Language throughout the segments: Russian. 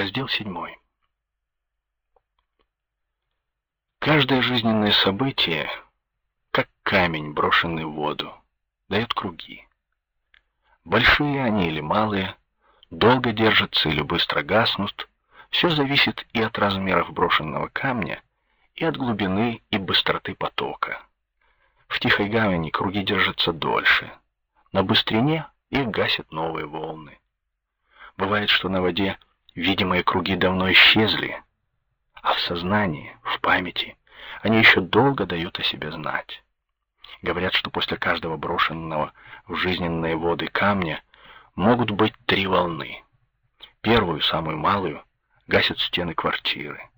Раздел 7. Каждое жизненное событие, как камень, брошенный в воду, дает круги. Большие они или малые, долго держатся или быстро гаснут, все зависит и от размеров брошенного камня, и от глубины и быстроты потока. В тихой гавани круги держатся дольше, на быстрине их гасят новые волны. Бывает, что на воде видимые круги давно исчезли, а в сознании, в памяти они еще долго дают о себе знать. Говорят, что после каждого брошенного в жизненные воды камня могут быть три волны. Первую, самую малую, гасят стены квартиры.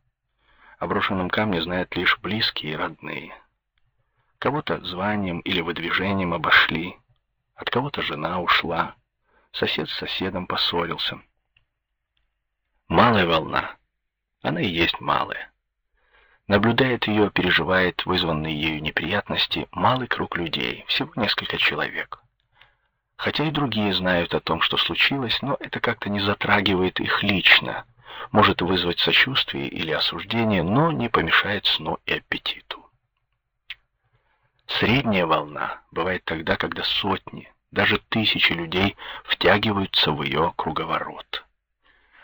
О брошенном камне знают лишь близкие и родные. Кого-то званием или выдвижением обошли, от кого-то жена ушла, сосед с соседом поссорился. Малая волна, она и есть малая. Наблюдает ее, переживает вызванные ею неприятности малый круг людей, всего несколько человек. Хотя и другие знают о том, что случилось, но это как-то не затрагивает их лично, может вызвать сочувствие или осуждение, но не помешает сну и аппетиту. Средняя волна бывает тогда, когда сотни, даже тысячи людей втягиваются в ее круговорот.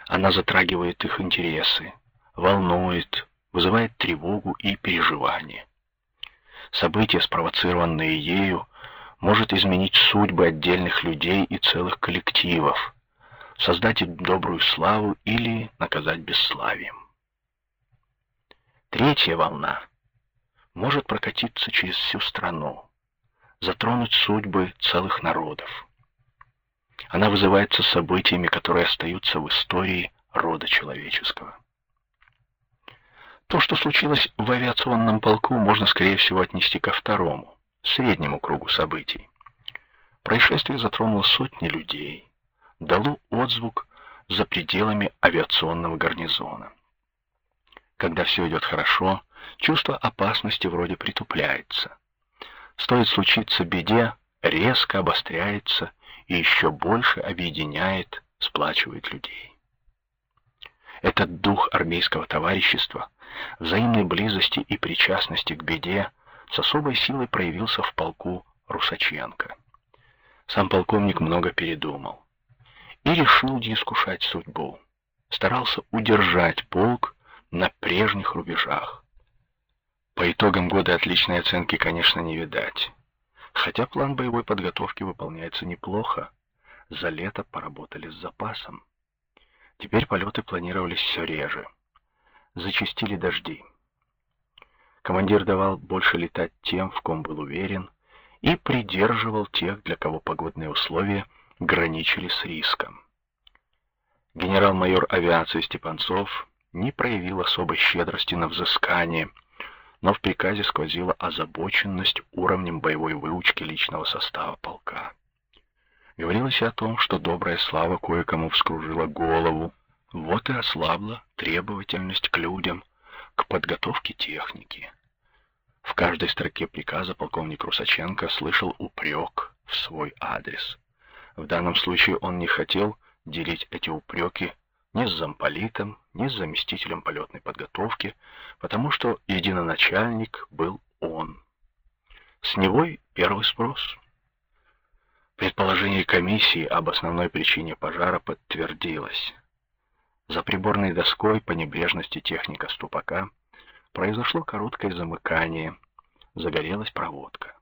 Она затрагивает их интересы, волнует, вызывает тревогу и переживание. Событие, спровоцированное ею, может изменить судьбы отдельных людей и целых коллективов, создать им добрую славу или наказать бесславием. Третья волна может прокатиться через всю страну, затронуть судьбы целых народов. Она вызывается событиями, которые остаются в истории рода человеческого. То, что случилось в авиационном полку, можно, скорее всего, отнести ко второму, среднему кругу событий. Происшествие затронуло сотни людей, дало отзвук за пределами авиационного гарнизона. Когда все идет хорошо, чувство опасности вроде притупляется. Стоит случиться беде, резко обостряется и еще больше объединяет, сплачивает людей. Этот дух армейского товарищества, взаимной близости и причастности к беде с особой силой проявился в полку Русаченко. Сам полковник много передумал и решил не искушать судьбу. Старался удержать полк на прежних рубежах. По итогам года отличной оценки, конечно, не видать. Хотя план боевой подготовки выполняется неплохо. За лето поработали с запасом. Теперь полеты планировались все реже. Зачастили дожди. Командир давал больше летать тем, в ком был уверен, и придерживал тех, для кого погодные условия граничили с риском. Генерал-майор авиации Степанцов не проявил особой щедрости на взыскание, но в приказе сквозила озабоченность уровнем боевой выучки личного состава полка. Говорилось о том, что добрая слава кое-кому вскружила голову, вот и ослабла требовательность к людям, к подготовке техники. В каждой строке приказа полковник Русаченко слышал упрек в свой адрес. В данном случае он не хотел делить эти упреки ни с замполитом, ни с заместителем полетной подготовки, потому что единоначальник был он. С него и первый спрос — Предположение комиссии об основной причине пожара подтвердилось. За приборной доской по небрежности техника ступака произошло короткое замыкание, загорелась проводка.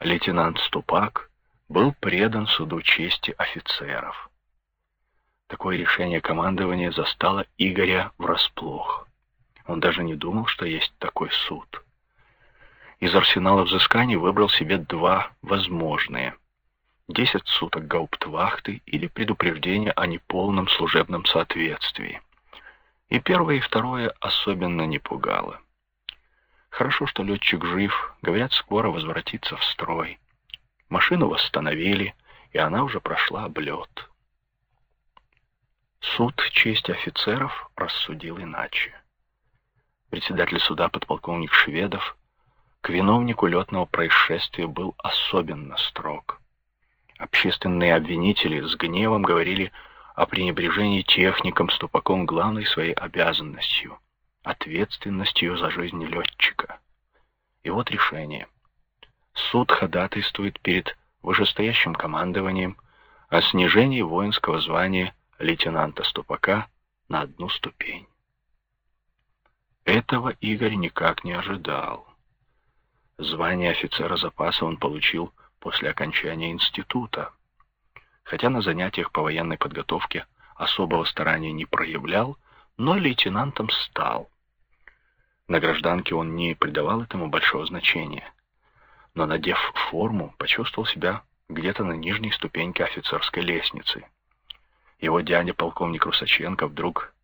Лейтенант Ступак был предан суду чести офицеров. Такое решение командования застало Игоря врасплох. Он даже не думал, что есть такой суд из арсенала взысканий выбрал себе два возможные. Десять суток гауптвахты или предупреждение о неполном служебном соответствии. И первое, и второе особенно не пугало. Хорошо, что летчик жив, говорят, скоро возвратится в строй. Машину восстановили, и она уже прошла облет. Суд чести офицеров рассудил иначе. Председатель суда подполковник Шведов к виновнику летного происшествия был особенно строг. Общественные обвинители с гневом говорили о пренебрежении техником ступаком главной своей обязанностью, ответственностью за жизнь летчика. И вот решение. Суд ходатайствует перед вышестоящим командованием о снижении воинского звания лейтенанта Ступака на одну ступень. Этого Игорь никак не ожидал. Звание офицера запаса он получил после окончания института. Хотя на занятиях по военной подготовке особого старания не проявлял, но лейтенантом стал. На гражданке он не придавал этому большого значения, но, надев форму, почувствовал себя где-то на нижней ступеньке офицерской лестницы. Его дядя, полковник Русаченко, вдруг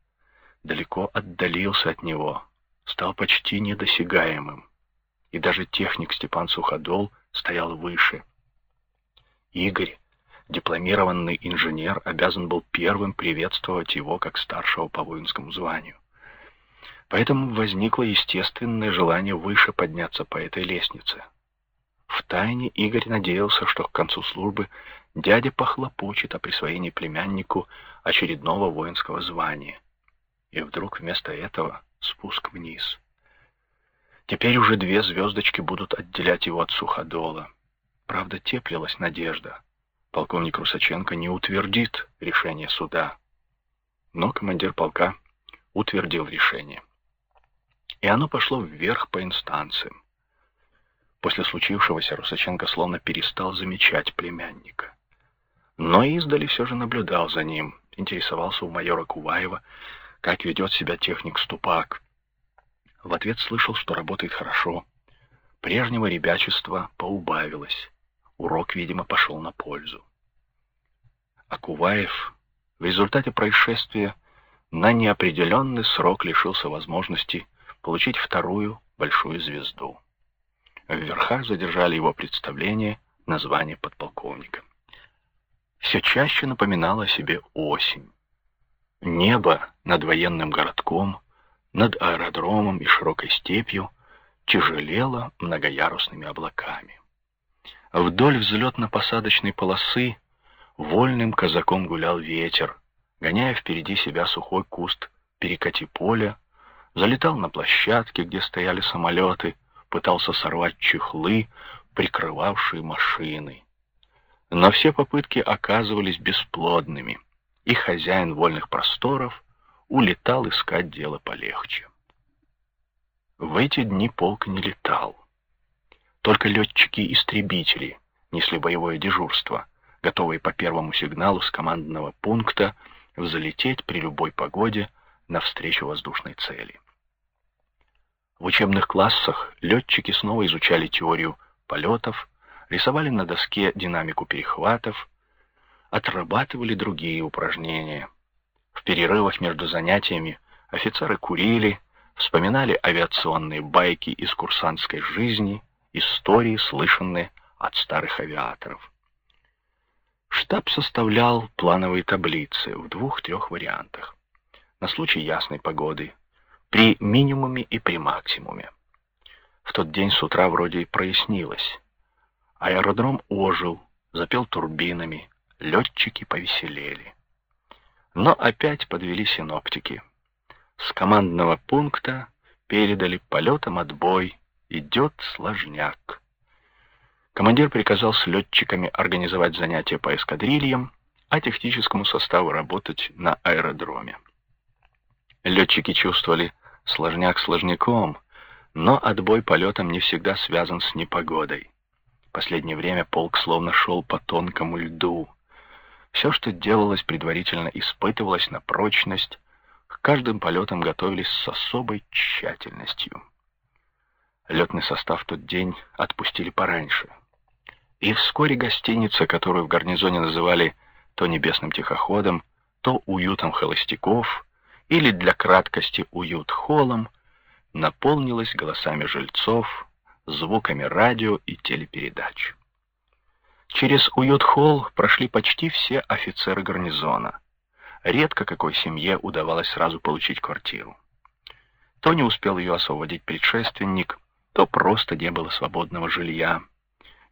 далеко отдалился от него, стал почти недосягаемым, и даже техник Степан Суходол стоял выше. Игорь, дипломированный инженер, обязан был первым приветствовать его как старшего по воинскому званию. Поэтому возникло естественное желание выше подняться по этой лестнице. Втайне Игорь надеялся, что к концу службы дядя похлопочет о присвоении племяннику очередного воинского звания. И вдруг вместо этого спуск вниз. Теперь уже две звездочки будут отделять его от суходола. Правда, теплилась надежда. Полковник Русаченко не утвердит решение суда. Но командир полка утвердил решение и оно пошло вверх по инстанциям. После случившегося Русаченко словно перестал замечать племянника. Но издали все же наблюдал за ним, интересовался у майора Куваева, как ведет себя техник Ступак. В ответ слышал, что работает хорошо. Прежнего ребячества поубавилось. Урок, видимо, пошел на пользу. А Куваев в результате происшествия на неопределенный срок лишился возможности получить вторую большую звезду. В верхах задержали его представление на звание подполковника. Все чаще напоминало о себе осень. Небо над военным городком, над аэродромом и широкой степью тяжелело многоярусными облаками. Вдоль взлетно-посадочной полосы вольным казаком гулял ветер, гоняя впереди себя сухой куст перекати поля залетал на площадки, где стояли самолеты, пытался сорвать чехлы, прикрывавшие машины. Но все попытки оказывались бесплодными, и хозяин вольных просторов улетал искать дело полегче. В эти дни полк не летал. Только летчики-истребители несли боевое дежурство, готовые по первому сигналу с командного пункта взлететь при любой погоде навстречу воздушной цели. В учебных классах летчики снова изучали теорию полетов, рисовали на доске динамику перехватов, отрабатывали другие упражнения. В перерывах между занятиями офицеры курили, вспоминали авиационные байки из курсантской жизни, истории, слышанные от старых авиаторов. Штаб составлял плановые таблицы в двух-трех вариантах. На случай ясной погоды при минимуме и при максимуме. В тот день с утра вроде и прояснилось. Аэродром ожил, запел турбинами, летчики повеселели. Но опять подвели синоптики. С командного пункта передали полетом отбой, идет сложняк. Командир приказал с летчиками организовать занятия по эскадрильям, а техническому составу работать на аэродроме. Летчики чувствовали, Сложняк сложняком, но отбой полетом не всегда связан с непогодой. Последнее время полк словно шел по тонкому льду. Все, что делалось предварительно, испытывалось на прочность, к каждым полетам готовились с особой тщательностью. Летный состав в тот день отпустили пораньше. И вскоре гостиница, которую в гарнизоне называли то небесным тихоходом, то уютом холостяков, или для краткости уют-холлом, наполнилась голосами жильцов, звуками радио и телепередач. Через уют-холл прошли почти все офицеры гарнизона. Редко какой семье удавалось сразу получить квартиру. То не успел ее освободить предшественник, то просто не было свободного жилья,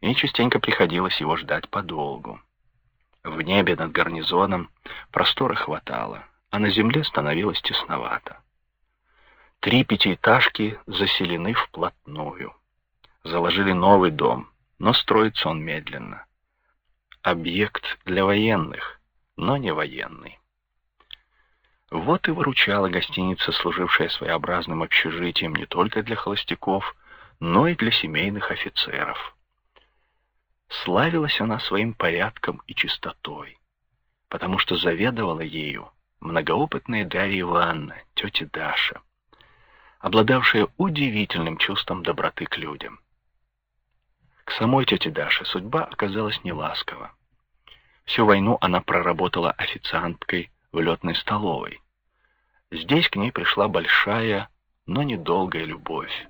и частенько приходилось его ждать подолгу. В небе над гарнизоном простора хватало, а на земле становилось тесновато. Три пятиэтажки заселены вплотную. Заложили новый дом, но строится он медленно. Объект для военных, но не военный. Вот и выручала гостиница, служившая своеобразным общежитием не только для холостяков, но и для семейных офицеров. Славилась она своим порядком и чистотой, потому что заведовала ею многоопытная Дарья Ивановна, тетя Даша, обладавшая удивительным чувством доброты к людям. К самой тете Даше судьба оказалась неласкова. Всю войну она проработала официанткой в летной столовой. Здесь к ней пришла большая, но недолгая любовь.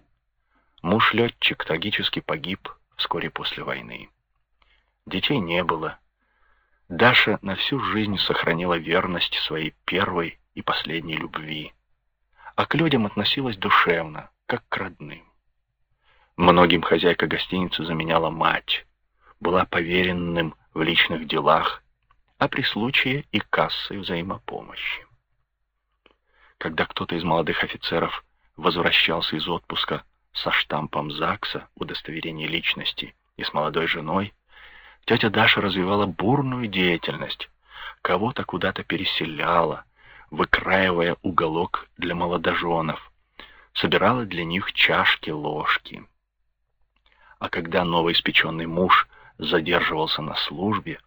Муж-летчик трагически погиб вскоре после войны. Детей не было. Даша на всю жизнь сохранила верность своей первой и последней любви, а к людям относилась душевно, как к родным. Многим хозяйка гостиницы заменяла мать, была поверенным в личных делах, а при случае и кассой взаимопомощи. Когда кто-то из молодых офицеров возвращался из отпуска со штампом ЗАГСа, удостоверения личности, и с молодой женой, тетя Даша развивала бурную деятельность, кого-то куда-то переселяла, выкраивая уголок для молодоженов, собирала для них чашки, ложки. А когда новоиспеченный муж задерживался на службе,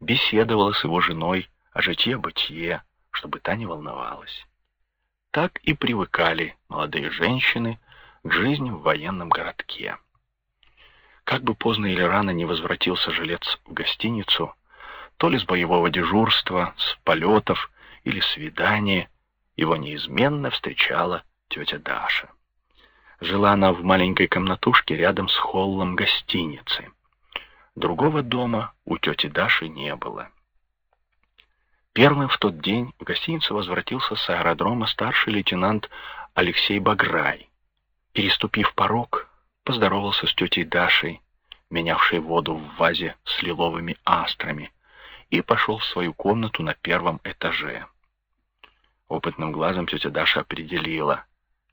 беседовала с его женой о житье-бытие, чтобы та не волновалась так и привыкали молодые женщины к жизни в военном городке. Как бы поздно или рано не возвратился жилец в гостиницу, то ли с боевого дежурства, с полетов или свидания, его неизменно встречала тетя Даша. Жила она в маленькой комнатушке рядом с холлом гостиницы. Другого дома у тети Даши не было. Первым в тот день в гостиницу возвратился с аэродрома старший лейтенант Алексей Баграй. Переступив порог, поздоровался с тетей Дашей, менявшей воду в вазе с лиловыми астрами, и пошел в свою комнату на первом этаже. Опытным глазом тетя Даша определила,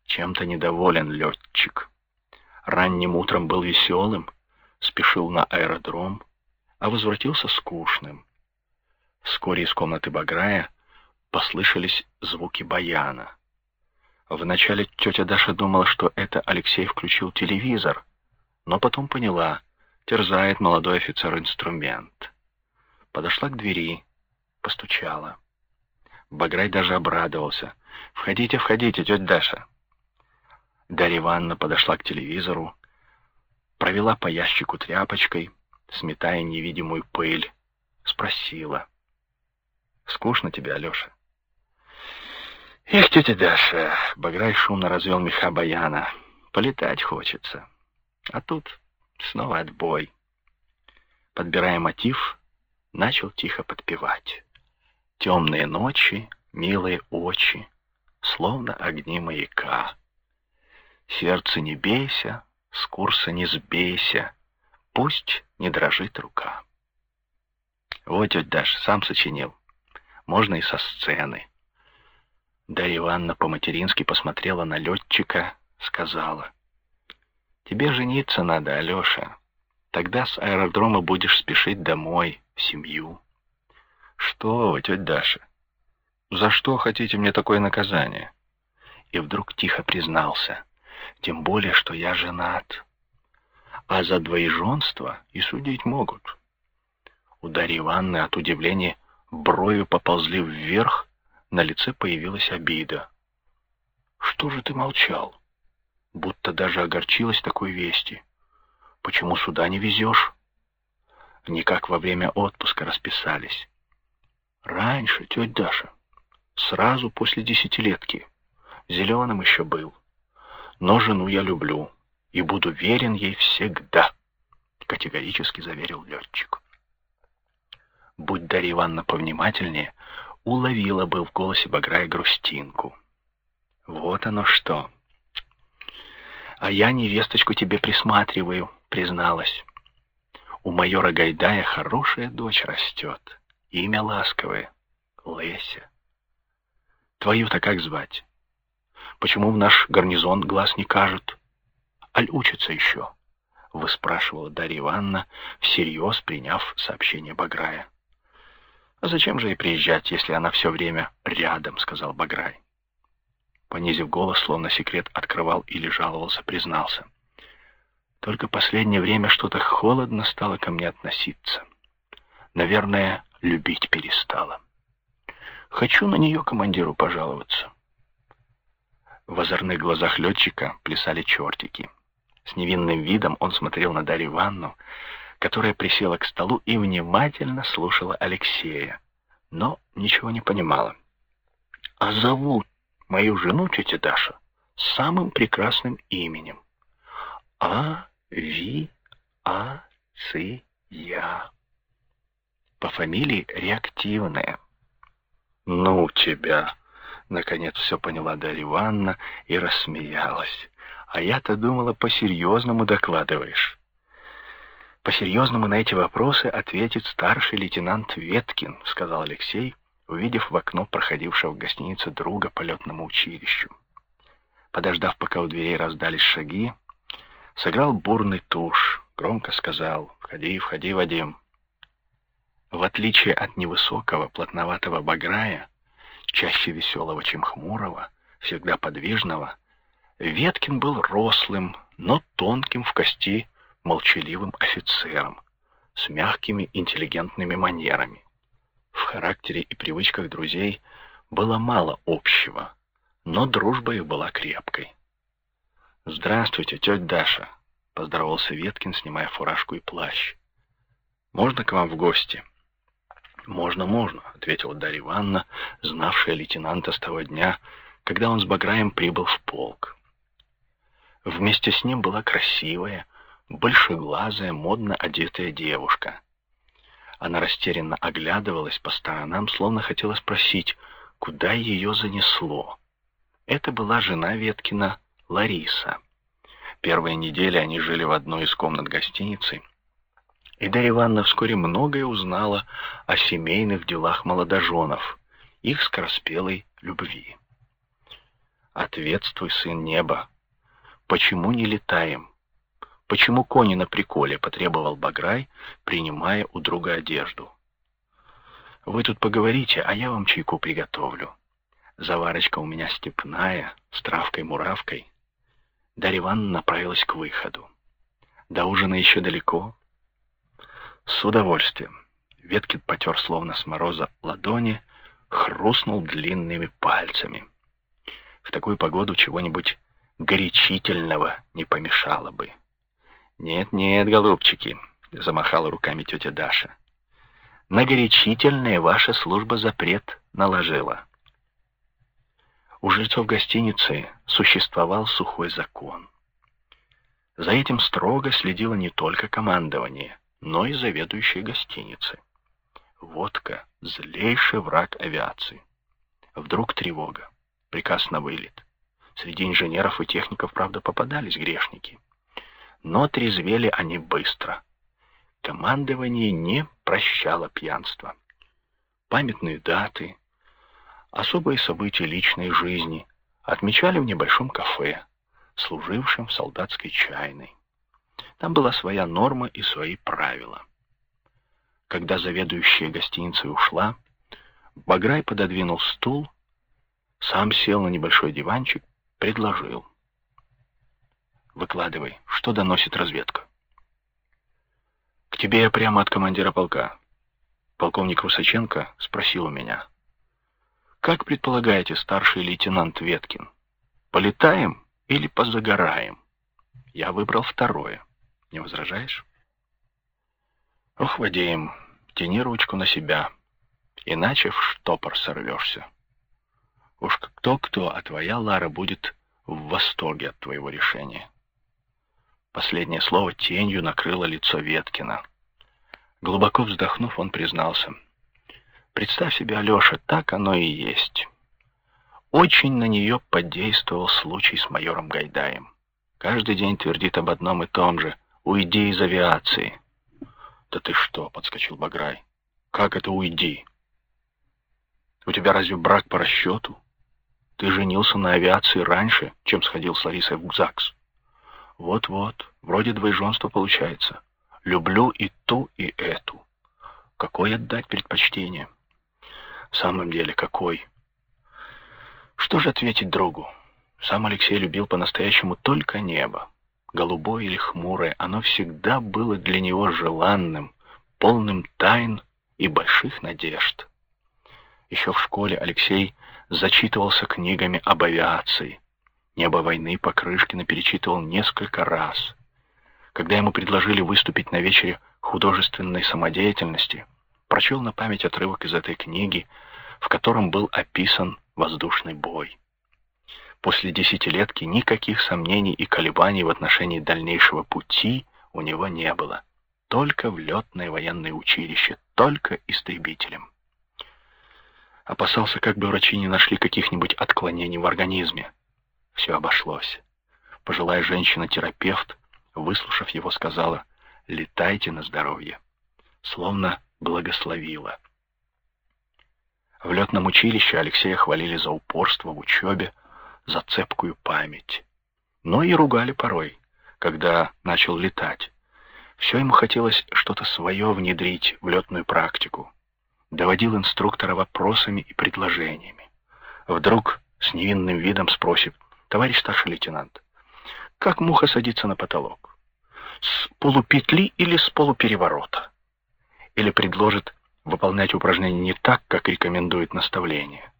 чем-то недоволен летчик. Ранним утром был веселым, спешил на аэродром, а возвратился скучным. Вскоре из комнаты Баграя послышались звуки баяна. Вначале тетя Даша думала, что это Алексей включил телевизор, но потом поняла, терзает молодой офицер инструмент. Подошла к двери, постучала. Баграй даже обрадовался. «Входите, входите, тетя Даша». Дарья Ивановна подошла к телевизору, провела по ящику тряпочкой, сметая невидимую пыль, спросила. Скучно тебе, Алеша. Эх, тетя Даша, Баграй шумно развел меха баяна. Полетать хочется. А тут снова отбой. Подбирая мотив, начал тихо подпевать. Темные ночи, милые очи, словно огни маяка. Сердце не бейся, с курса не сбейся, пусть не дрожит рука. Вот, тетя Даша, сам сочинил можно и со сцены. Дарья Ивановна по-матерински посмотрела на летчика, сказала. «Тебе жениться надо, Алеша. Тогда с аэродрома будешь спешить домой, в семью». «Что вы, тетя Даша? За что хотите мне такое наказание?» И вдруг тихо признался. «Тем более, что я женат. А за двоеженство и судить могут». У Дарьи Ивановны от удивления Брови поползли вверх, на лице появилась обида. «Что же ты молчал?» Будто даже огорчилась такой вести. «Почему сюда не везешь?» Никак во время отпуска расписались. «Раньше, тетя Даша, сразу после десятилетки. Зеленым еще был. Но жену я люблю и буду верен ей всегда», — категорически заверил летчик будь Дарья Ивановна повнимательнее, уловила бы в голосе Баграя грустинку. Вот оно что. А я невесточку тебе присматриваю, призналась. У майора Гайдая хорошая дочь растет. Имя ласковое. Леся. Твою-то как звать? Почему в наш гарнизон глаз не кажут? Аль учится еще? Выспрашивала Дарья Ивановна, всерьез приняв сообщение Баграя. «А зачем же ей приезжать, если она все время рядом?» — сказал Баграй. Понизив голос, словно секрет открывал или жаловался, признался. Только последнее время что-то холодно стало ко мне относиться. Наверное, любить перестала. Хочу на нее командиру пожаловаться. В озорных глазах летчика плясали чертики. С невинным видом он смотрел на Дарью Ивановну, которая присела к столу и внимательно слушала Алексея, но ничего не понимала. «А зовут мою жену, тетя Даша, самым прекрасным именем. А, Ви, А, Ци, Я. По фамилии реактивная. Ну тебя, наконец все поняла Дарья Ивановна и рассмеялась. А я-то думала, по-серьезному докладываешь. По-серьезному на эти вопросы ответит старший лейтенант Веткин, сказал Алексей, увидев в окно проходившего в гостинице друга по летному училищу. Подождав, пока у дверей раздались шаги, сыграл бурный тушь, громко сказал «Входи, входи, Вадим». В отличие от невысокого, плотноватого баграя, чаще веселого, чем хмурого, всегда подвижного, Веткин был рослым, но тонким в кости, молчаливым офицером, с мягкими интеллигентными манерами. В характере и привычках друзей было мало общего, но дружба их была крепкой. «Здравствуйте, тетя Даша», — поздоровался Веткин, снимая фуражку и плащ. «Можно к вам в гости?» «Можно, можно», — ответила Дарья Ивановна, знавшая лейтенанта с того дня, когда он с Баграем прибыл в полк. Вместе с ним была красивая, большеглазая, модно одетая девушка. Она растерянно оглядывалась по сторонам, словно хотела спросить, куда ее занесло. Это была жена Веткина, Лариса. Первые недели они жили в одной из комнат гостиницы, и Дарья Ивановна вскоре многое узнала о семейных делах молодоженов, их скороспелой любви. «Ответствуй, сын неба, почему не летаем?» «Почему кони на приколе?» — потребовал Баграй, принимая у друга одежду. «Вы тут поговорите, а я вам чайку приготовлю. Заварочка у меня степная, с травкой-муравкой». Дарья Ивановна направилась к выходу. «До ужина еще далеко?» «С удовольствием». Веткин потер словно с мороза ладони, хрустнул длинными пальцами. В такую погоду чего-нибудь горячительного не помешало бы. «Нет-нет, голубчики», — замахала руками тетя Даша. «На горячительное ваша служба запрет наложила». У жильцов гостиницы существовал сухой закон. За этим строго следило не только командование, но и заведующие гостиницы. Водка — злейший враг авиации. Вдруг тревога, приказ на вылет. Среди инженеров и техников, правда, попадались грешники но трезвели они быстро. Командование не прощало пьянство. Памятные даты, особые события личной жизни отмечали в небольшом кафе, служившем в солдатской чайной. Там была своя норма и свои правила. Когда заведующая гостиницей ушла, Баграй пододвинул стул, сам сел на небольшой диванчик, предложил — Выкладывай, что доносит разведка. К тебе я прямо от командира полка. Полковник Русаченко спросил у меня. Как предполагаете, старший лейтенант Веткин, полетаем или позагораем? Я выбрал второе. Не возражаешь? Ох, Вадим, тяни ручку на себя, иначе в штопор сорвешься. Уж кто-кто, а твоя Лара будет в восторге от твоего решения. Последнее слово тенью накрыло лицо Веткина. Глубоко вздохнув, он признался. «Представь себе, Алеша, так оно и есть. Очень на нее подействовал случай с майором Гайдаем. Каждый день твердит об одном и том же. Уйди из авиации». «Да ты что?» — подскочил Баграй. Как это уйди? У тебя разве брак по расчету? Ты женился на авиации раньше, чем сходил с Ларисой в ЗАГС. Вот-вот, вроде двоеженство получается. Люблю и ту, и эту. Какой отдать предпочтение? В самом деле, какой? Что же ответить другу? Сам Алексей любил по-настоящему только небо. Голубое или хмурое, оно всегда было для него желанным, полным тайн и больших надежд. Еще в школе Алексей зачитывался книгами об авиации. «Небо войны» Покрышкина перечитывал несколько раз. Когда ему предложили выступить на вечере художественной самодеятельности, прочел на память отрывок из этой книги, в котором был описан воздушный бой. После десятилетки никаких сомнений и колебаний в отношении дальнейшего пути у него не было. Только в летное военное училище, только истребителем. Опасался, как бы врачи не нашли каких-нибудь отклонений в организме. Все обошлось. Пожилая женщина-терапевт, выслушав его, сказала «Летайте на здоровье», словно благословила. В летном училище Алексея хвалили за упорство в учебе, за цепкую память. Но и ругали порой, когда начал летать. Все ему хотелось что-то свое внедрить в летную практику доводил инструктора вопросами и предложениями. Вдруг с невинным видом спросит, товарищ старший лейтенант, как муха садится на потолок? С полупетли или с полупереворота? Или предложит выполнять упражнение не так, как рекомендует наставление,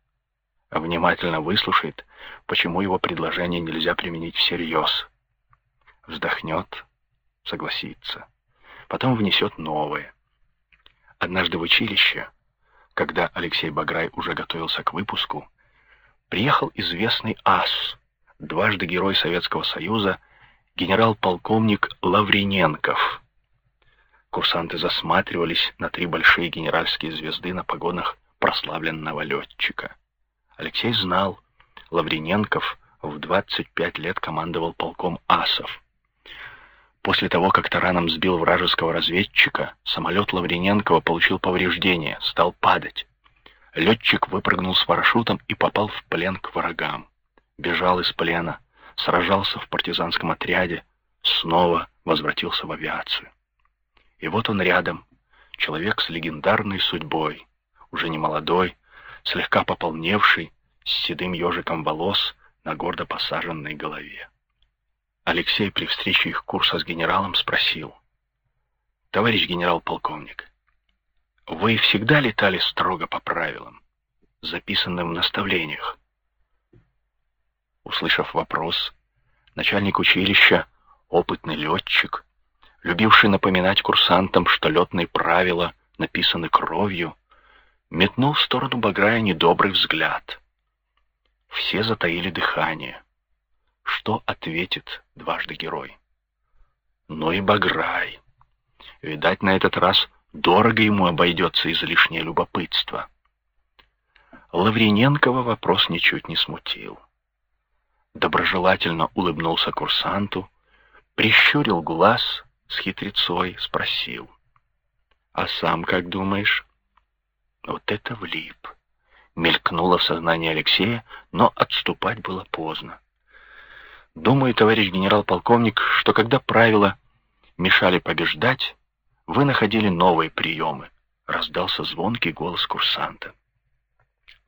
внимательно выслушает, почему его предложение нельзя применить всерьез. Вздохнет, согласится, потом внесет новое. Однажды в училище когда Алексей Баграй уже готовился к выпуску, приехал известный ас, дважды герой Советского Союза, генерал-полковник Лаврененков. Курсанты засматривались на три большие генеральские звезды на погонах прославленного летчика. Алексей знал, Лаврененков в 25 лет командовал полком асов. После того, как тараном сбил вражеского разведчика, самолет Лаврененкова получил повреждения, стал падать. Летчик выпрыгнул с парашютом и попал в плен к врагам. Бежал из плена, сражался в партизанском отряде, снова возвратился в авиацию. И вот он рядом, человек с легендарной судьбой, уже не молодой, слегка пополневший, с седым ежиком волос на гордо посаженной голове. Алексей при встрече их курса с генералом спросил. «Товарищ генерал-полковник, вы всегда летали строго по правилам, записанным в наставлениях?» Услышав вопрос, начальник училища, опытный летчик, любивший напоминать курсантам, что летные правила написаны кровью, метнул в сторону Баграя недобрый взгляд. Все затаили дыхание. Что ответит дважды герой? Ну и Баграй. Видать, на этот раз дорого ему обойдется излишнее любопытство. Лаврененкова вопрос ничуть не смутил. Доброжелательно улыбнулся курсанту, прищурил глаз с хитрецой, спросил. «А сам как думаешь?» Вот это влип. Мелькнуло в сознании Алексея, но отступать было поздно. Думаю, товарищ генерал-полковник, что когда правила мешали побеждать, вы находили новые приемы. Раздался звонкий голос курсанта.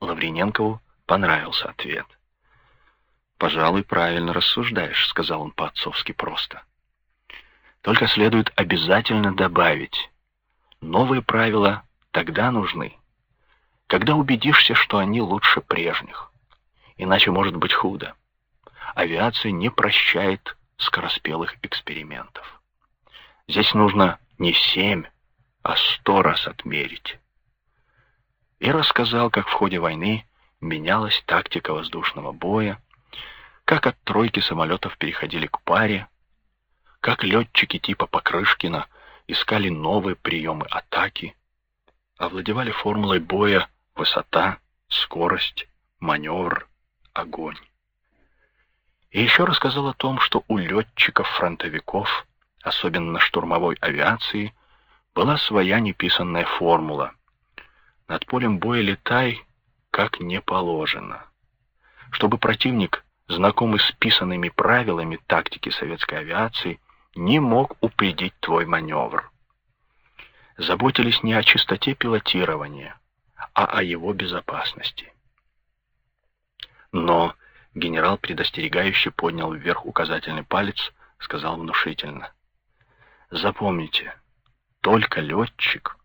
Лаврененкову понравился ответ. «Пожалуй, правильно рассуждаешь», — сказал он по-отцовски просто. «Только следует обязательно добавить, новые правила тогда нужны, когда убедишься, что они лучше прежних. Иначе может быть худо авиация не прощает скороспелых экспериментов. Здесь нужно не семь, а сто раз отмерить. И рассказал, как в ходе войны менялась тактика воздушного боя, как от тройки самолетов переходили к паре, как летчики типа Покрышкина искали новые приемы атаки, овладевали формулой боя высота, скорость, маневр, огонь. И еще рассказал о том, что у летчиков-фронтовиков, особенно штурмовой авиации, была своя неписанная формула, Над полем боя летай, как не положено. Чтобы противник, знакомый с писанными правилами тактики советской авиации, не мог упредить твой маневр. Заботились не о чистоте пилотирования, а о его безопасности. Но генерал предостерегающе поднял вверх указательный палец, сказал внушительно. Запомните, только летчик,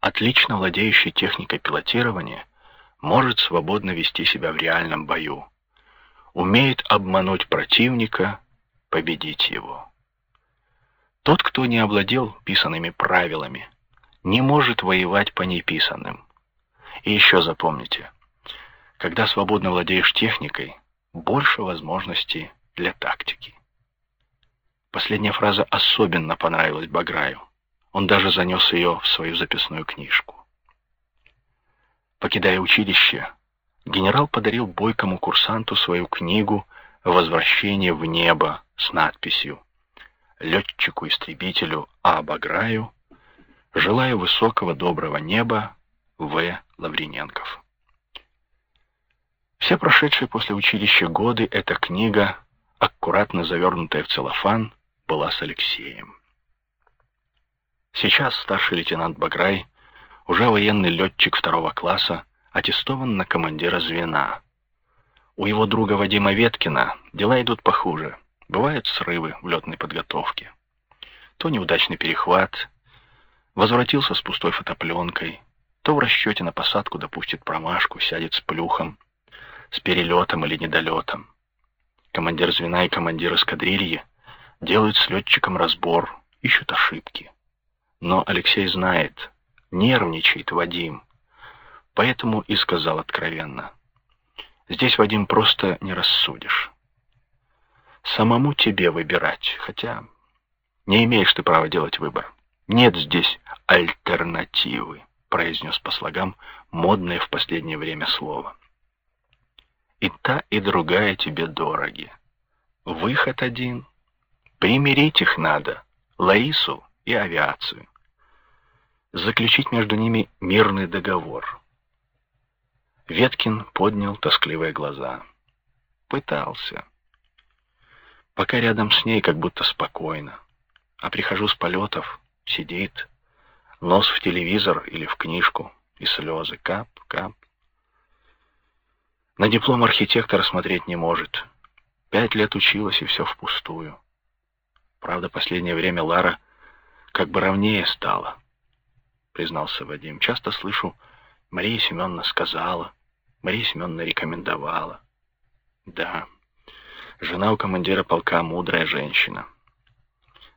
отлично владеющий техникой пилотирования, может свободно вести себя в реальном бою, умеет обмануть противника, победить его. Тот, кто не овладел писанными правилами, не может воевать по неписанным. И еще запомните, когда свободно владеешь техникой, больше возможностей для тактики. Последняя фраза особенно понравилась Баграю. Он даже занес ее в свою записную книжку. Покидая училище, генерал подарил бойкому курсанту свою книгу «Возвращение в небо» с надписью летчику-истребителю А. Баграю, желаю высокого доброго неба В. Лавриненков. Все прошедшие после училища годы эта книга, аккуратно завернутая в целлофан, была с Алексеем. Сейчас старший лейтенант Баграй, уже военный летчик второго класса, аттестован на командира звена. У его друга Вадима Веткина дела идут похуже. Бывают срывы в летной подготовке. То неудачный перехват, возвратился с пустой фотопленкой, то в расчете на посадку допустит промашку, сядет с плюхом, с перелетом или недолетом. Командир звена и командир эскадрильи делают с летчиком разбор, ищут ошибки. Но Алексей знает, нервничает Вадим, поэтому и сказал откровенно. Здесь, Вадим, просто не рассудишь самому тебе выбирать, хотя не имеешь ты права делать выбор. Нет здесь альтернативы, произнес по слогам модное в последнее время слово. И та, и другая тебе дороги. Выход один. Примирить их надо, Ларису и авиацию. Заключить между ними мирный договор. Веткин поднял тоскливые глаза. Пытался. Пока рядом с ней как будто спокойно. А прихожу с полетов, сидит, нос в телевизор или в книжку, и слезы кап, кап. На диплом архитектора смотреть не может. Пять лет училась, и все впустую. Правда, последнее время Лара как бы ровнее стала, признался Вадим. Часто слышу, Мария Семеновна сказала, Мария Семеновна рекомендовала. Да, Жена у командира полка мудрая женщина.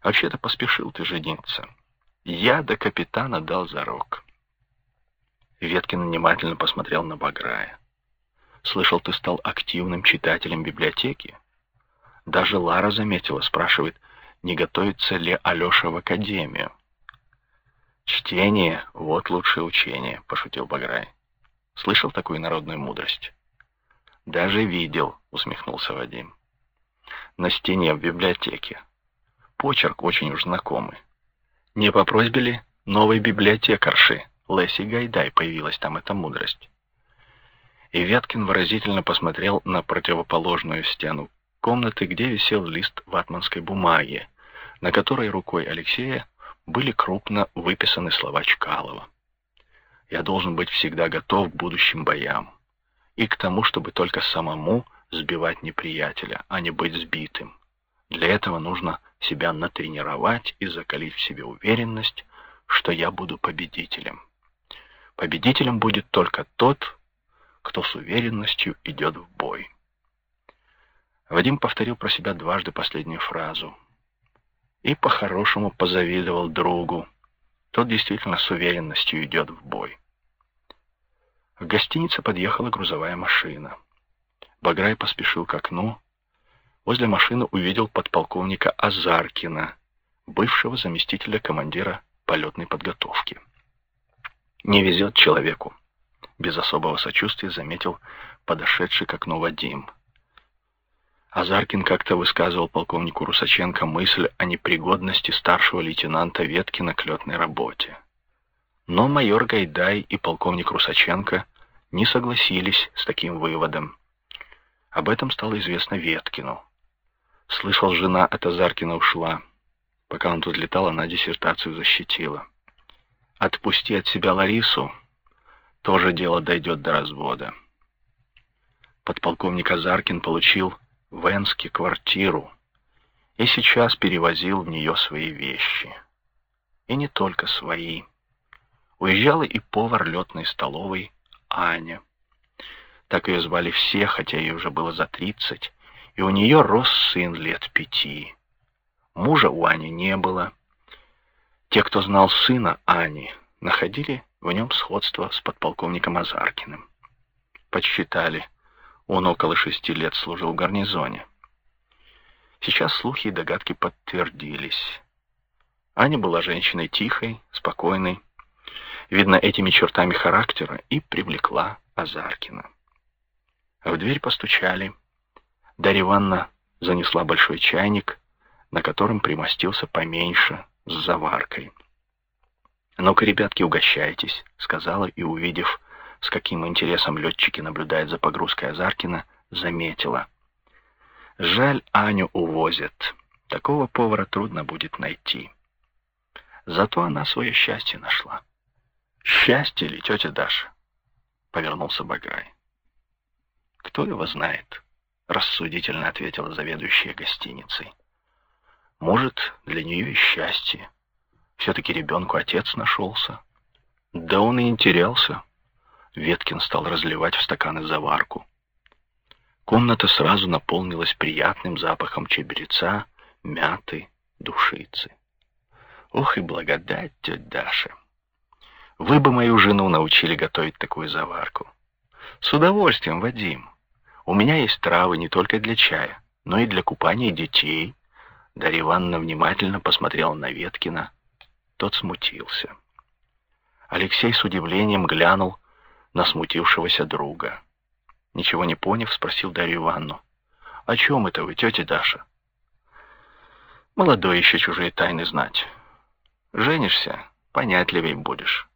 Вообще-то поспешил ты жениться. Я до капитана дал зарок. Веткин внимательно посмотрел на Баграя. Слышал, ты стал активным читателем библиотеки. Даже Лара заметила, спрашивает, не готовится ли Алеша в академию. Чтение — вот лучшее учение, — пошутил Баграй. Слышал такую народную мудрость? Даже видел, — усмехнулся Вадим на стене в библиотеке. Почерк очень уж знакомый. Не по просьбе ли новой библиотекарши Леси Гайдай появилась там эта мудрость? И Веткин выразительно посмотрел на противоположную стену комнаты, где висел лист ватманской бумаги, на которой рукой Алексея были крупно выписаны слова Чкалова. «Я должен быть всегда готов к будущим боям и к тому, чтобы только самому сбивать неприятеля, а не быть сбитым. Для этого нужно себя натренировать и закалить в себе уверенность, что я буду победителем. Победителем будет только тот, кто с уверенностью идет в бой. Вадим повторил про себя дважды последнюю фразу. И по-хорошему позавидовал другу. Тот действительно с уверенностью идет в бой. В гостинице подъехала грузовая машина. Баграй поспешил к окну. Возле машины увидел подполковника Азаркина, бывшего заместителя командира полетной подготовки. «Не везет человеку», — без особого сочувствия заметил подошедший к окну Вадим. Азаркин как-то высказывал полковнику Русаченко мысль о непригодности старшего лейтенанта Веткина к летной работе. Но майор Гайдай и полковник Русаченко не согласились с таким выводом. Об этом стало известно Веткину. Слышал, жена от Азаркина ушла. Пока он тут летал, она диссертацию защитила. Отпусти от себя Ларису, тоже дело дойдет до развода. Подполковник Азаркин получил в Энске квартиру и сейчас перевозил в нее свои вещи. И не только свои. Уезжала и повар летной столовой Аня. Так ее звали все, хотя ей уже было за тридцать, и у нее рос сын лет пяти. Мужа у Ани не было. Те, кто знал сына Ани, находили в нем сходство с подполковником Азаркиным. Подсчитали, он около шести лет служил в гарнизоне. Сейчас слухи и догадки подтвердились. Аня была женщиной тихой, спокойной, видно, этими чертами характера и привлекла Азаркина. В дверь постучали. Дарья Ивановна занесла большой чайник, на котором примостился поменьше, с заваркой. «Ну-ка, ребятки, угощайтесь», — сказала и, увидев, с каким интересом летчики наблюдают за погрузкой Азаркина, заметила. «Жаль, Аню увозят. Такого повара трудно будет найти. Зато она свое счастье нашла». «Счастье ли, тетя Даша?» — повернулся Баграй. «Кто его знает?» — рассудительно ответила заведующая гостиницей. «Может, для нее и счастье». Все-таки ребенку отец нашелся. Да он и не терялся. Веткин стал разливать в стаканы заварку. Комната сразу наполнилась приятным запахом чебреца, мяты, душицы. Ох и благодать, тетя Даша! Вы бы мою жену научили готовить такую заварку. С удовольствием, Вадим. У меня есть травы не только для чая, но и для купания детей. Дарья Ивановна внимательно посмотрела на Веткина, тот смутился. Алексей с удивлением глянул на смутившегося друга. Ничего не поняв, спросил Дарью Ивановну. «О чем это вы, тетя Даша?» «Молодой еще чужие тайны знать. Женишься, понятливей будешь».